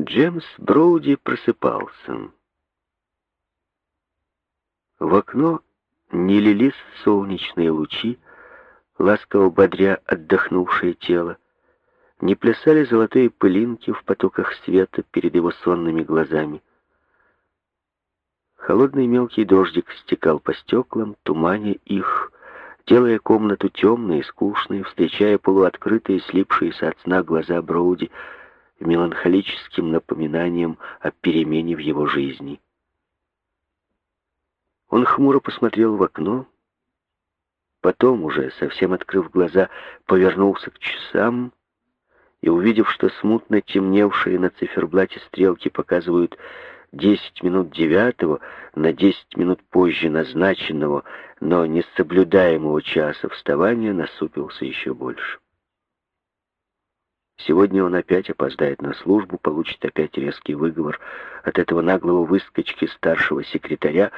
Джеймс Броуди просыпался. В окно не лились солнечные лучи, ласково бодря отдохнувшее тело, не плясали золотые пылинки в потоках света перед его сонными глазами. Холодный мелкий дождик стекал по стеклам, туманя их, делая комнату темной и скучной, встречая полуоткрытые, слипшиеся от сна глаза Броуди — меланхолическим напоминанием о перемене в его жизни. Он хмуро посмотрел в окно, потом, уже совсем открыв глаза, повернулся к часам и, увидев, что смутно темневшие на циферблате стрелки показывают десять минут девятого на десять минут позже назначенного, но не соблюдаемого часа вставания, насупился еще больше. Сегодня он опять опоздает на службу, получит опять резкий выговор от этого наглого выскочки старшего секретаря,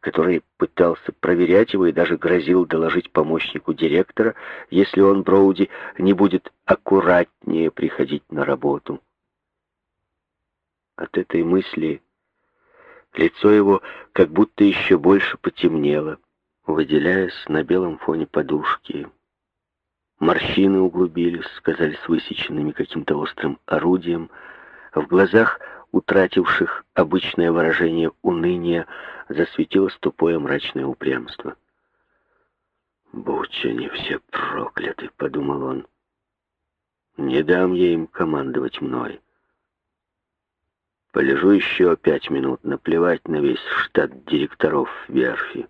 который пытался проверять его и даже грозил доложить помощнику директора, если он, Броуди, не будет аккуратнее приходить на работу. От этой мысли лицо его как будто еще больше потемнело, выделяясь на белом фоне подушки. Морщины углубились, казались высеченными каким-то острым орудием. В глазах, утративших обычное выражение уныния, засветилось тупое мрачное упрямство. «Будь они все прокляты», — подумал он. «Не дам я им командовать мной. Полежу еще пять минут, наплевать на весь штат директоров верфи».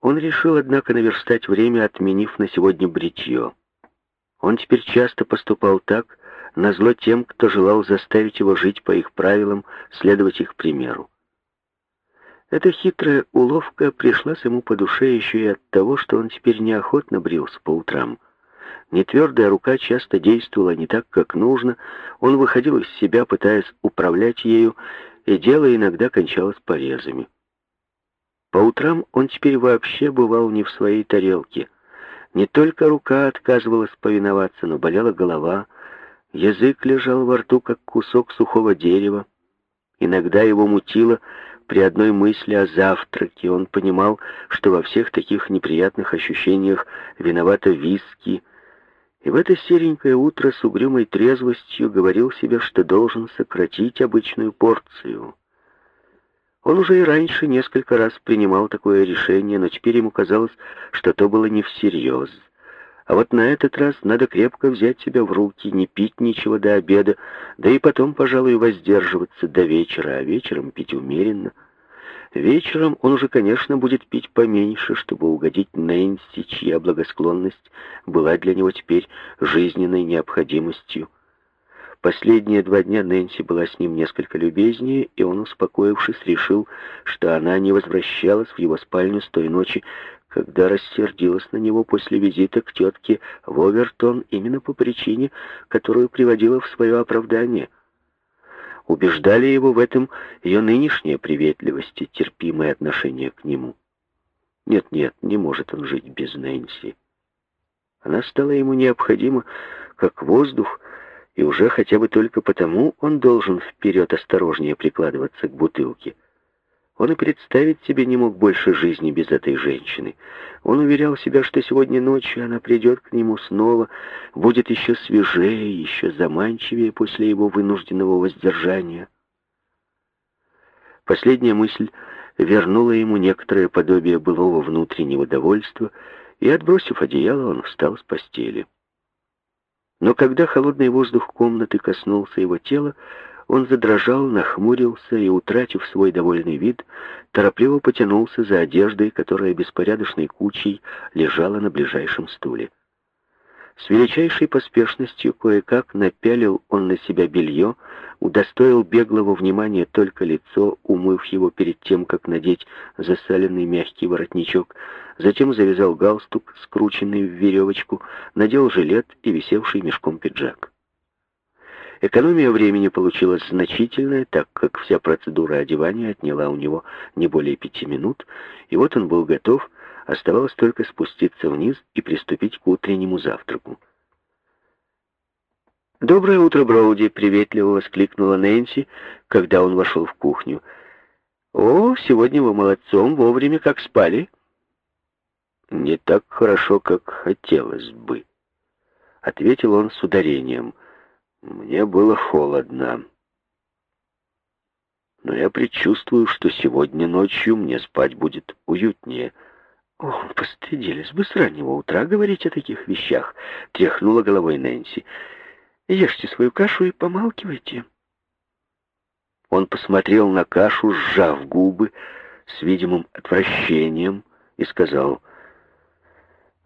Он решил, однако, наверстать время, отменив на сегодня бритье. Он теперь часто поступал так, назло тем, кто желал заставить его жить по их правилам, следовать их примеру. Эта хитрая уловка пришлась ему по душе еще и от того, что он теперь неохотно брился по утрам. Нетвердая рука часто действовала не так, как нужно, он выходил из себя, пытаясь управлять ею, и дело иногда кончалось порезами. По утрам он теперь вообще бывал не в своей тарелке. Не только рука отказывалась повиноваться, но болела голова, язык лежал во рту, как кусок сухого дерева. Иногда его мутило при одной мысли о завтраке. Он понимал, что во всех таких неприятных ощущениях виновата виски, и в это серенькое утро с угрюмой трезвостью говорил себе, что должен сократить обычную порцию — он уже и раньше несколько раз принимал такое решение, но теперь ему казалось, что то было не всерьез. А вот на этот раз надо крепко взять себя в руки, не пить ничего до обеда, да и потом, пожалуй, воздерживаться до вечера, а вечером пить умеренно. Вечером он уже, конечно, будет пить поменьше, чтобы угодить Нэнси, чья благосклонность была для него теперь жизненной необходимостью. Последние два дня Нэнси была с ним несколько любезнее, и он, успокоившись, решил, что она не возвращалась в его спальню с той ночи, когда рассердилась на него после визита к тетке в Овертон именно по причине, которую приводила в свое оправдание. Убеждали его в этом ее нынешняя приветливость и терпимое отношение к нему. Нет-нет, не может он жить без Нэнси. Она стала ему необходима, как воздух, и уже хотя бы только потому он должен вперед осторожнее прикладываться к бутылке. Он и представить себе не мог больше жизни без этой женщины. Он уверял себя, что сегодня ночью она придет к нему снова, будет еще свежее, еще заманчивее после его вынужденного воздержания. Последняя мысль вернула ему некоторое подобие былого внутреннего довольства, и, отбросив одеяло, он встал с постели. Но когда холодный воздух комнаты коснулся его тела, он задрожал, нахмурился и, утратив свой довольный вид, торопливо потянулся за одеждой, которая беспорядочной кучей лежала на ближайшем стуле. С величайшей поспешностью кое-как напялил он на себя белье, удостоил беглого внимания только лицо, умыв его перед тем, как надеть засаленный мягкий воротничок, затем завязал галстук, скрученный в веревочку, надел жилет и висевший мешком пиджак. Экономия времени получилась значительная, так как вся процедура одевания отняла у него не более пяти минут, и вот он был готов Оставалось только спуститься вниз и приступить к утреннему завтраку. «Доброе утро, Броуди!» — приветливо воскликнула Нэнси, когда он вошел в кухню. «О, сегодня вы молодцом, вовремя как спали». «Не так хорошо, как хотелось бы», — ответил он с ударением. «Мне было холодно. Но я предчувствую, что сегодня ночью мне спать будет уютнее». «О, постыдились бы с раннего утра говорить о таких вещах», — тряхнула головой Нэнси. Ешьте свою кашу и помалкивайте. Он посмотрел на кашу, сжав губы, с видимым отвращением, и сказал,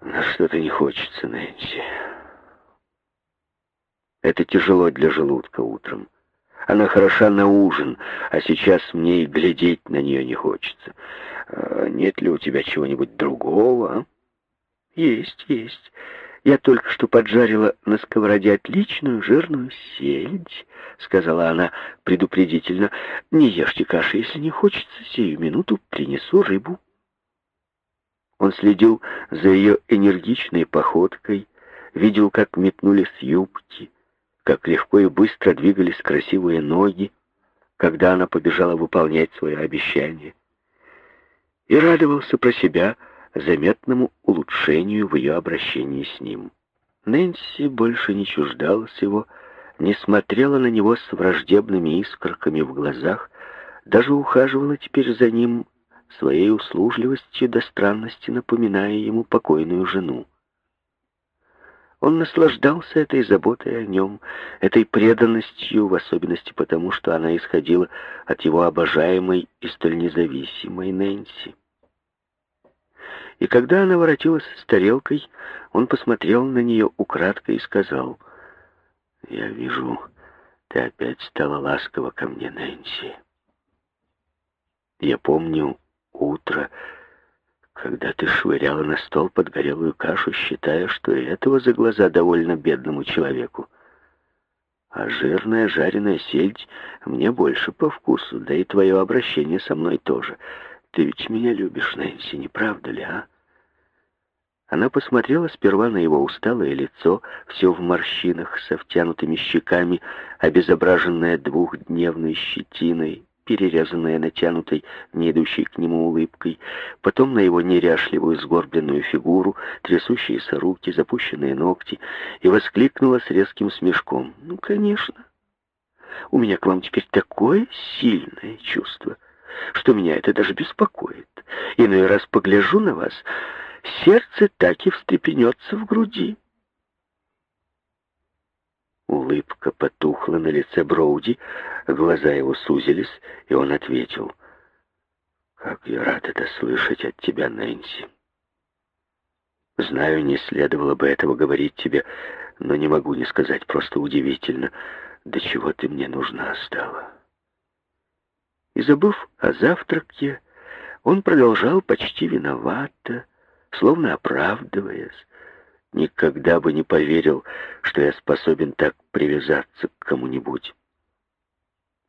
«На что-то не хочется, Нэнси. Это тяжело для желудка утром. Она хороша на ужин, а сейчас мне и глядеть на нее не хочется. А нет ли у тебя чего-нибудь другого?» а?» «Есть, есть. «Я только что поджарила на сковороде отличную жирную сельдь», — сказала она предупредительно. «Не ешьте каши, если не хочется, сию минуту принесу рыбу». Он следил за ее энергичной походкой, видел, как метнулись юбки, как легко и быстро двигались красивые ноги, когда она побежала выполнять свое обещание. И радовался про себя — заметному улучшению в ее обращении с ним. Нэнси больше не чуждалась его, не смотрела на него с враждебными искорками в глазах, даже ухаживала теперь за ним своей услужливостью до странности, напоминая ему покойную жену. Он наслаждался этой заботой о нем, этой преданностью, в особенности потому, что она исходила от его обожаемой и столь независимой Нэнси. И когда она воротилась с тарелкой, он посмотрел на нее украдкой и сказал, «Я вижу, ты опять стала ласкова ко мне, Нэнси. Я помню утро, когда ты швыряла на стол подгорелую кашу, считая, что и этого за глаза довольно бедному человеку. А жирная жареная сельдь мне больше по вкусу, да и твое обращение со мной тоже. Ты ведь меня любишь, Нэнси, не правда ли, а? Она посмотрела сперва на его усталое лицо, все в морщинах, со втянутыми щеками, обезображенное двухдневной щетиной, перерезанная натянутой, не идущей к нему улыбкой, потом на его неряшливую сгорбленную фигуру, трясущиеся руки, запущенные ногти, и воскликнула с резким смешком. «Ну, конечно, у меня к вам теперь такое сильное чувство!» что меня это даже беспокоит. Иной раз погляжу на вас, сердце так и встрепенется в груди. Улыбка потухла на лице Броуди, глаза его сузились, и он ответил. «Как я рад это слышать от тебя, Нэнси. Знаю, не следовало бы этого говорить тебе, но не могу не сказать, просто удивительно, до чего ты мне нужна стала». И забыв о завтраке, он продолжал почти виновато, словно оправдываясь. Никогда бы не поверил, что я способен так привязаться к кому-нибудь.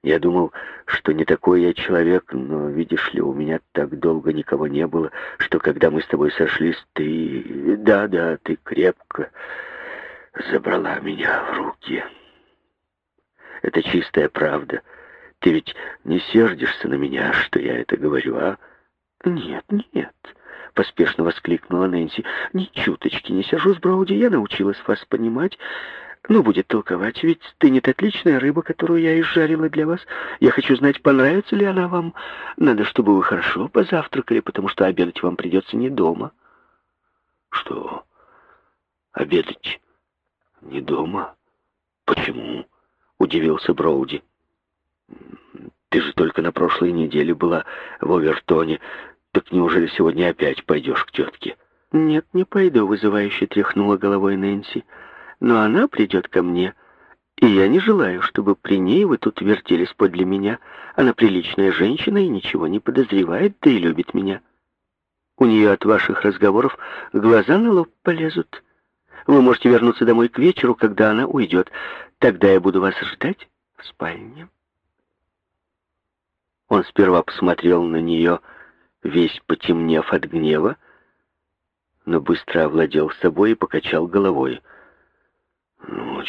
Я думал, что не такой я человек, но, видишь ли, у меня так долго никого не было, что когда мы с тобой сошлись, ты... Да-да, ты крепко забрала меня в руки. Это чистая правда — ты ведь не сердишься на меня, что я это говорю, а? Нет, нет, поспешно воскликнула Нэнси. Ни чуточки не сержусь, Броуди, я научилась вас понимать. Ну, будет толковать, ведь стынет отличная рыба, которую я изжарила для вас. Я хочу знать, понравится ли она вам. Надо, чтобы вы хорошо позавтракали, потому что обедать вам придется не дома. Что? Обедать не дома? Почему? Удивился Броуди. Ты же только на прошлой неделе была в Овертоне. Так неужели сегодня опять пойдешь к тетке? Нет, не пойду, вызывающе тряхнула головой Нэнси. Но она придет ко мне. И я не желаю, чтобы при ней вы тут вертелись подле меня. Она приличная женщина и ничего не подозревает, да и любит меня. У нее от ваших разговоров глаза на лоб полезут. Вы можете вернуться домой к вечеру, когда она уйдет. Тогда я буду вас ждать в спальне. Он сперва посмотрел на нее, весь потемнев от гнева, но быстро овладел собой и покачал головой. Ну,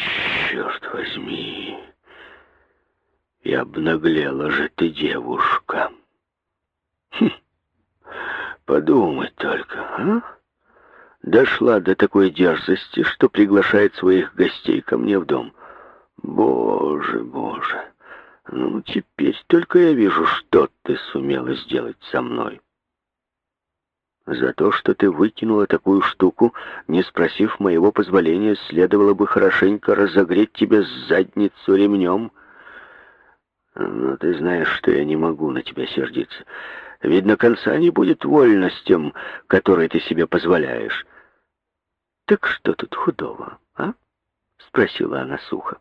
черт возьми, и обнаглела же ты, девушка. Хм, подумай только, а? Дошла до такой дерзости, что приглашает своих гостей ко мне в дом. Боже, боже, ну теперь только я вижу, что ты сумела сделать со мной. За то, что ты выкинула такую штуку, не спросив моего позволения, следовало бы хорошенько разогреть тебе задницу ремнем. Но ты знаешь, что я не могу на тебя сердиться. Видно, конца не будет вольностям, которые ты себе позволяешь. Так что тут худого, а? Спросила она сухо.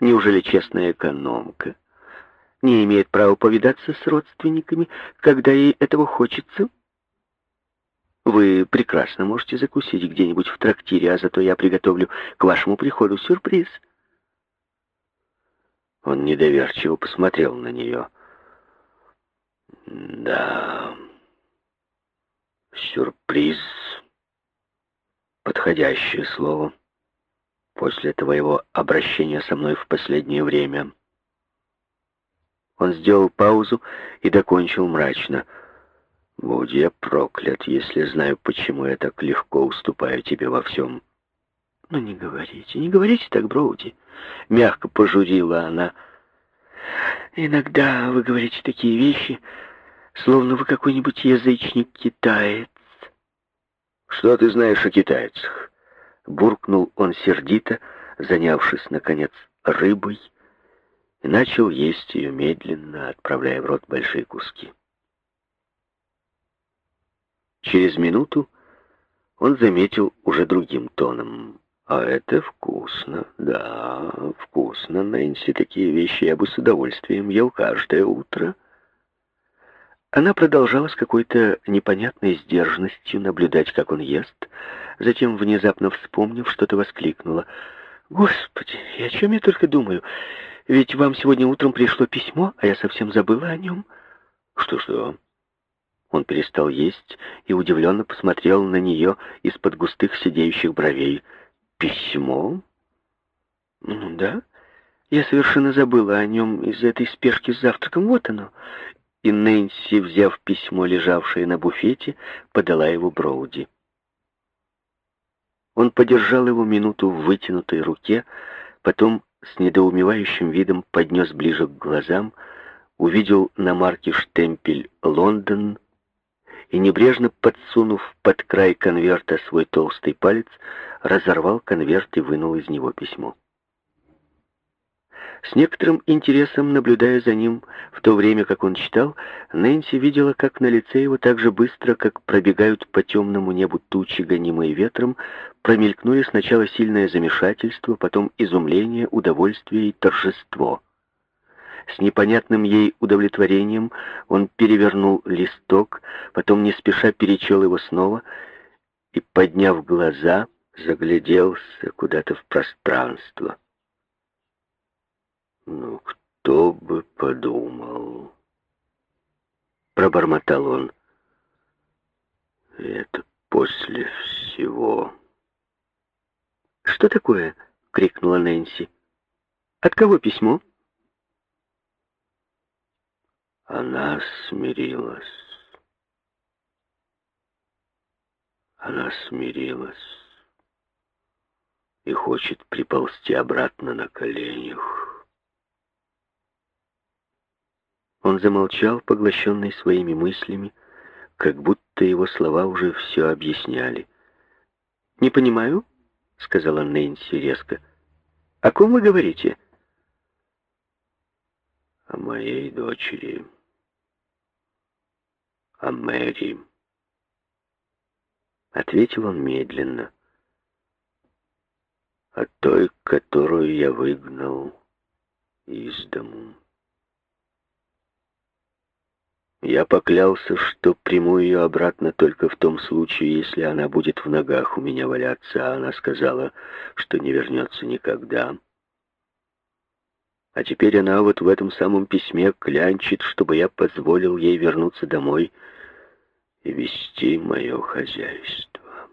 Неужели честная экономка не имеет права повидаться с родственниками, когда ей этого хочется? — вы прекрасно можете закусить где-нибудь в трактире, а зато я приготовлю к вашему приходу сюрприз. Он недоверчиво посмотрел на нее. Да, сюрприз. Подходящее слово. После твоего обращения со мной в последнее время. Он сделал паузу и докончил мрачно — Будь я проклят, если знаю, почему я так легко уступаю тебе во всем. Ну, не говорите, не говорите так, Броуди. Мягко пожурила она. Иногда вы говорите такие вещи, словно вы какой-нибудь язычник-китаец. Что ты знаешь о китайцах? Буркнул он сердито, занявшись, наконец, рыбой, и начал есть ее медленно, отправляя в рот большие куски. Через минуту он заметил уже другим тоном. «А это вкусно, да, вкусно, Нэнси. Такие вещи я бы с удовольствием ел каждое утро». Она продолжала с какой-то непонятной сдержанностью наблюдать, как он ест, затем, внезапно вспомнив, что-то воскликнула. «Господи, о чем я только думаю? Ведь вам сегодня утром пришло письмо, а я совсем забыла о нем». «Что-что?» Он перестал есть и удивленно посмотрел на нее из-под густых сидеющих бровей. «Письмо?» «Ну да. Я совершенно забыла о нем из-за этой спешки с завтраком. Вот оно». И Нэнси, взяв письмо, лежавшее на буфете, подала его Броуди. Он подержал его минуту в вытянутой руке, потом с недоумевающим видом поднес ближе к глазам, увидел на марке штемпель «Лондон», и, небрежно подсунув под край конверта свой толстый палец, разорвал конверт и вынул из него письмо. С некоторым интересом, наблюдая за ним в то время, как он читал, Нэнси видела, как на лице его так же быстро, как пробегают по темному небу тучи, гонимые ветром, промелькнули сначала сильное замешательство, потом изумление, удовольствие и торжество — с непонятным ей удовлетворением он перевернул листок, потом не спеша перечел его снова и, подняв глаза, загляделся куда-то в пространство. «Ну, кто бы подумал?» Пробормотал он. «Это после всего...» «Что такое?» — крикнула Нэнси. «От кого письмо?» Она смирилась. Она смирилась и хочет приползти обратно на коленях. Он замолчал, поглощенный своими мыслями, как будто его слова уже все объясняли. «Не понимаю», — сказала Нэнси резко. «О ком вы говорите?» «О моей дочери» о Мэри. Ответил он медленно. О той, которую я выгнал из дому. Я поклялся, что приму ее обратно только в том случае, если она будет в ногах у меня валяться, а она сказала, что не вернется никогда. А теперь она вот в этом самом письме клянчит, чтобы я позволил ей вернуться домой и вести мое хозяйство.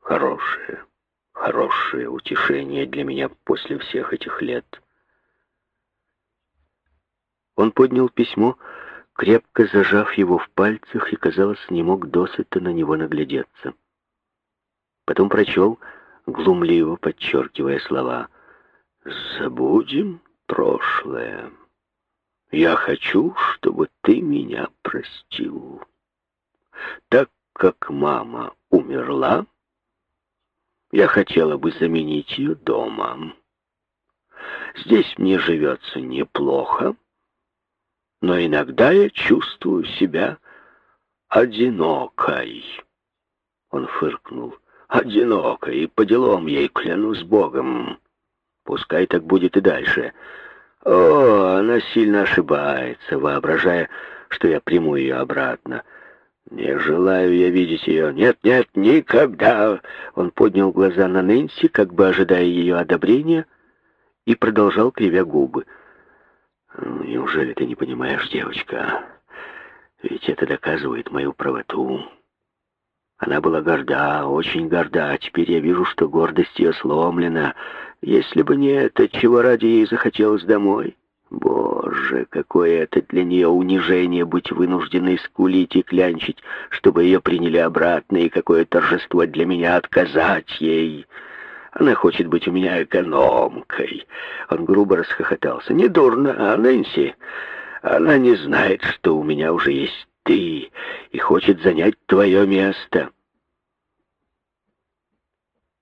Хорошее, хорошее утешение для меня после всех этих лет. Он поднял письмо, крепко зажав его в пальцах, и, казалось, не мог досыта на него наглядеться. Потом прочел, глумливо подчеркивая слова «Забудем прошлое. Я хочу, чтобы ты меня простил. Так как мама умерла, я хотела бы заменить ее дома. Здесь мне живется неплохо, но иногда я чувствую себя одинокой. Он фыркнул. Одинокой, по делам ей клянусь Богом. Пускай так будет и дальше. О, она сильно ошибается, воображая, что я приму ее обратно. Не желаю я видеть ее. Нет, нет, никогда. Он поднял глаза на Нэнси, как бы ожидая ее одобрения, и продолжал, кривя губы. Неужели ты не понимаешь, девочка? Ведь это доказывает мою правоту. Она была горда, очень горда, а теперь я вижу, что гордость ее сломлена. Если бы не это, чего ради ей захотелось домой? Боже, какое это для нее унижение быть вынужденной скулить и клянчить, чтобы ее приняли обратно, и какое торжество для меня отказать ей. Она хочет быть у меня экономкой. Он грубо расхохотался. Не дурно, а Нэнси? Она не знает, что у меня уже есть ты и хочет занять твое место.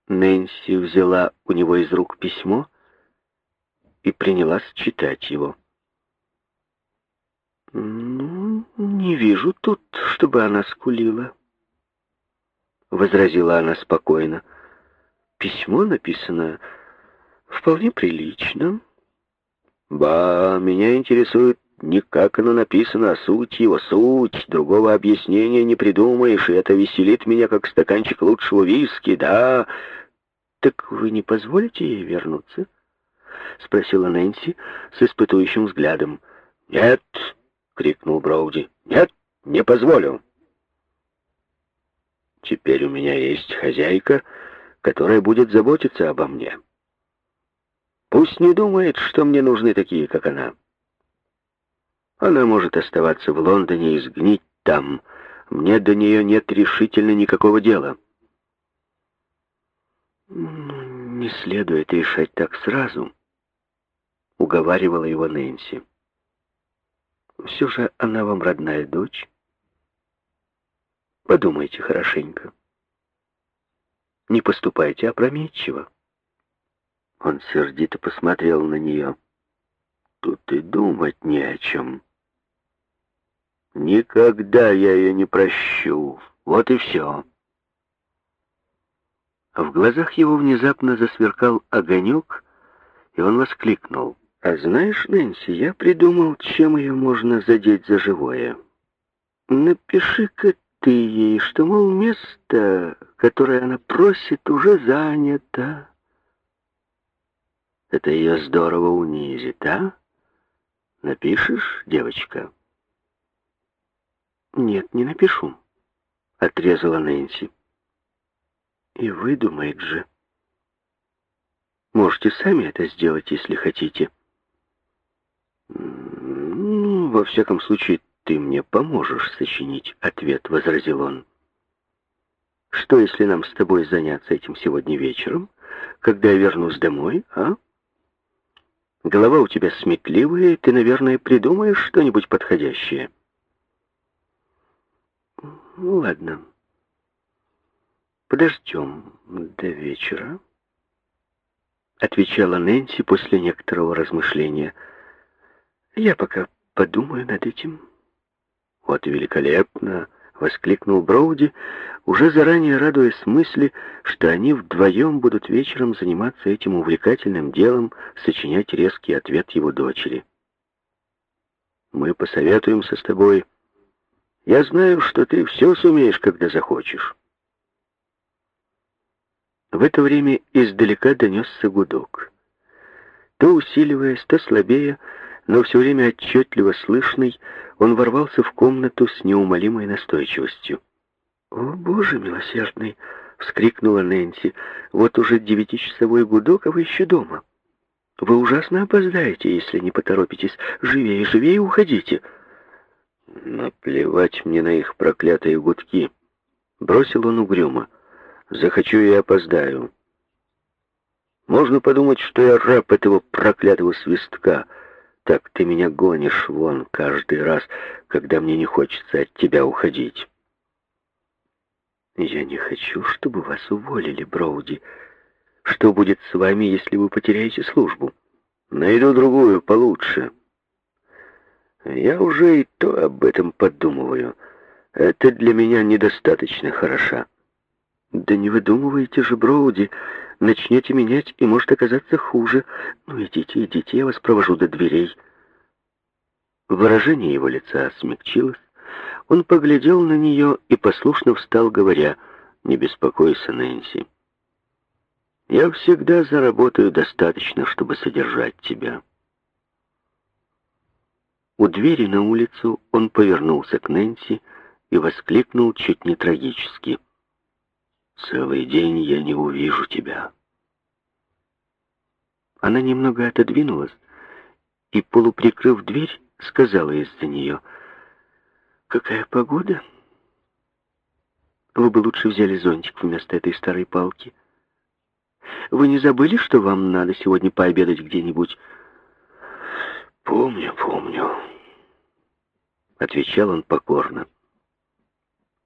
Нэнси взяла у него из рук письмо и принялась читать его. «Ну, не вижу тут, чтобы она скулила», — возразила она спокойно. «Письмо написано вполне прилично». «Ба, меня интересует не как оно написано, а суть его, суть. Другого объяснения не придумаешь, и это веселит меня, как стаканчик лучшего виски, да...» «Так вы не позволите ей вернуться?» — спросила Нэнси с испытующим взглядом. «Нет!» — крикнул Броуди. «Нет, не позволю!» «Теперь у меня есть хозяйка, которая будет заботиться обо мне. Пусть не думает, что мне нужны такие, как она. Она может оставаться в Лондоне и сгнить там. Мне до нее нет решительно никакого дела». «Не следует решать так сразу», — уговаривала его Нэнси. «Все же она вам родная дочь. Подумайте хорошенько. Не поступайте опрометчиво». Он сердито посмотрел на нее. «Тут и думать не о чем. Никогда я ее не прощу. Вот и все». В глазах его внезапно засверкал огонек, и он воскликнул. «А знаешь, Нэнси, я придумал, чем ее можно задеть за живое. Напиши-ка ты ей, что, мол, место, которое она просит, уже занято. Это ее здорово унизит, а? Напишешь, девочка?» «Нет, не напишу», — отрезала Нэнси. И выдумает же. Можете сами это сделать, если хотите. Ну, во всяком случае, ты мне поможешь сочинить ответ, возразил он. Что, если нам с тобой заняться этим сегодня вечером, когда я вернусь домой, а? Голова у тебя сметливая, ты, наверное, придумаешь что-нибудь подходящее. Ну, ладно. «Подождем до вечера», — отвечала Нэнси после некоторого размышления. «Я пока подумаю над этим». «Вот великолепно!» — воскликнул Броуди, уже заранее радуясь мысли, что они вдвоем будут вечером заниматься этим увлекательным делом, сочинять резкий ответ его дочери. «Мы посоветуемся с тобой. Я знаю, что ты все сумеешь, когда захочешь». В это время издалека донесся гудок. То усиливаясь, то слабее, но все время отчетливо слышный, он ворвался в комнату с неумолимой настойчивостью. «О, Боже милосердный!» — вскрикнула Нэнси. «Вот уже девятичасовой гудок, а вы еще дома. Вы ужасно опоздаете, если не поторопитесь. Живее, живее уходите!» «Наплевать мне на их проклятые гудки!» Бросил он угрюмо. «Захочу и опоздаю. Можно подумать, что я раб этого проклятого свистка. Так ты меня гонишь вон каждый раз, когда мне не хочется от тебя уходить». «Я не хочу, чтобы вас уволили, Броуди. Что будет с вами, если вы потеряете службу?» «Найду другую, получше». «Я уже и то об этом подумываю. Это для меня недостаточно хороша». «Да не выдумывайте же, Броуди. Начнете менять, и может оказаться хуже. Ну, идите, идите, я вас провожу до дверей». Выражение его лица смягчилось. Он поглядел на нее и послушно встал, говоря, «Не беспокойся, Нэнси. Я всегда заработаю достаточно, чтобы содержать тебя». У двери на улицу он повернулся к Нэнси и воскликнул чуть не трагически. «Целый день я не увижу тебя». Она немного отодвинулась и, полуприкрыв дверь, сказала из-за нее — Какая погода? Вы бы лучше взяли зонтик вместо этой старой палки. Вы не забыли, что вам надо сегодня пообедать где-нибудь? Помню, помню. Отвечал он покорно.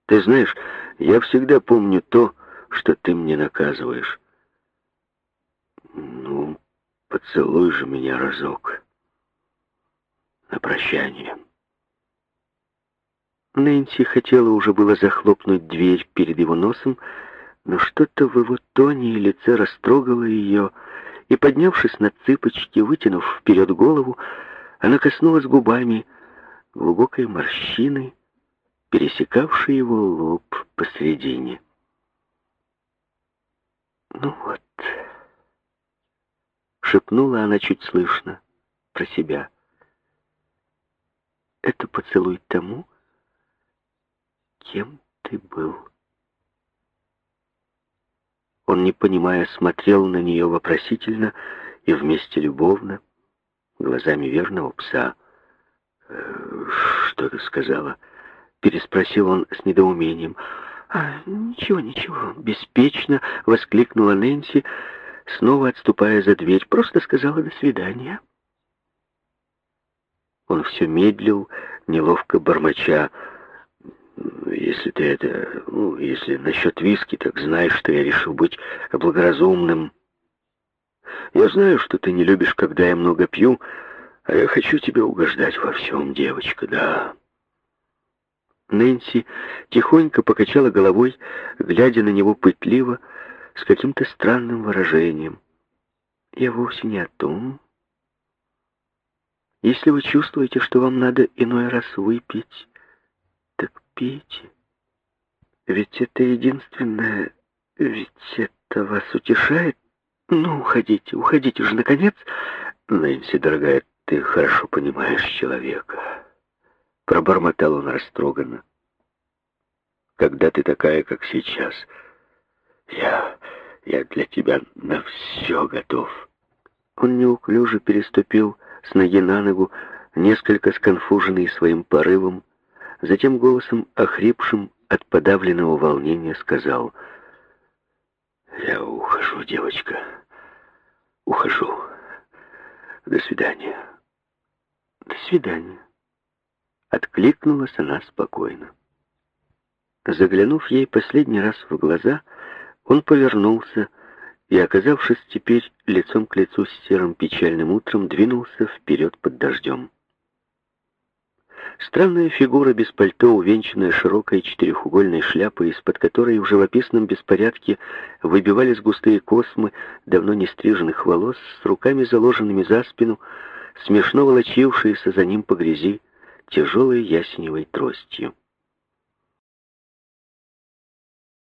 Ты знаешь, я всегда помню то, что ты мне наказываешь. Ну, поцелуй же меня разок. На прощание. Нэнси хотела уже было захлопнуть дверь перед его носом, но что-то в его тоне и лице растрогало ее, и, поднявшись на цыпочки, вытянув вперед голову, она коснулась губами глубокой морщины, пересекавшей его лоб посредине. «Ну вот», — шепнула она чуть слышно про себя, — «это поцелуй тому, кем ты был?» Он, не понимая, смотрел на нее вопросительно и вместе любовно, глазами верного пса. «Э, «Что ты сказала?» — переспросил он с недоумением. «А, ничего, ничего», — беспечно воскликнула Нэнси, снова отступая за дверь. «Просто сказала «до свидания». Он все медлил, неловко бормоча. Если ты это... Ну, если насчет виски, так знаешь, что я решил быть благоразумным. Я знаю, что ты не любишь, когда я много пью, а я хочу тебе угождать во всем, девочка, да. Нэнси тихонько покачала головой, глядя на него пытливо, с каким-то странным выражением. Я вовсе не о том. Если вы чувствуете, что вам надо иной раз выпить, пейте. Ведь это единственное... Ведь это вас утешает. Ну, уходите, уходите же, наконец. Нэнси, дорогая, ты хорошо понимаешь человека. Пробормотал он растроганно. Когда ты такая, как сейчас, я... я для тебя на все готов. Он неуклюже переступил с ноги на ногу, несколько сконфуженный своим порывом, Затем голосом, охрипшим от подавленного волнения, сказал, «Я ухожу, девочка, ухожу. До свидания». «До свидания», — откликнулась она спокойно. Заглянув ей последний раз в глаза, он повернулся и, оказавшись теперь лицом к лицу с серым печальным утром, двинулся вперед под дождем. Странная фигура без пальто, увенчанная широкой четырехугольной шляпой, из-под которой в живописном беспорядке выбивались густые космы давно не стриженных волос, с руками заложенными за спину, смешно волочившиеся за ним по грязи тяжелой ясеневой тростью.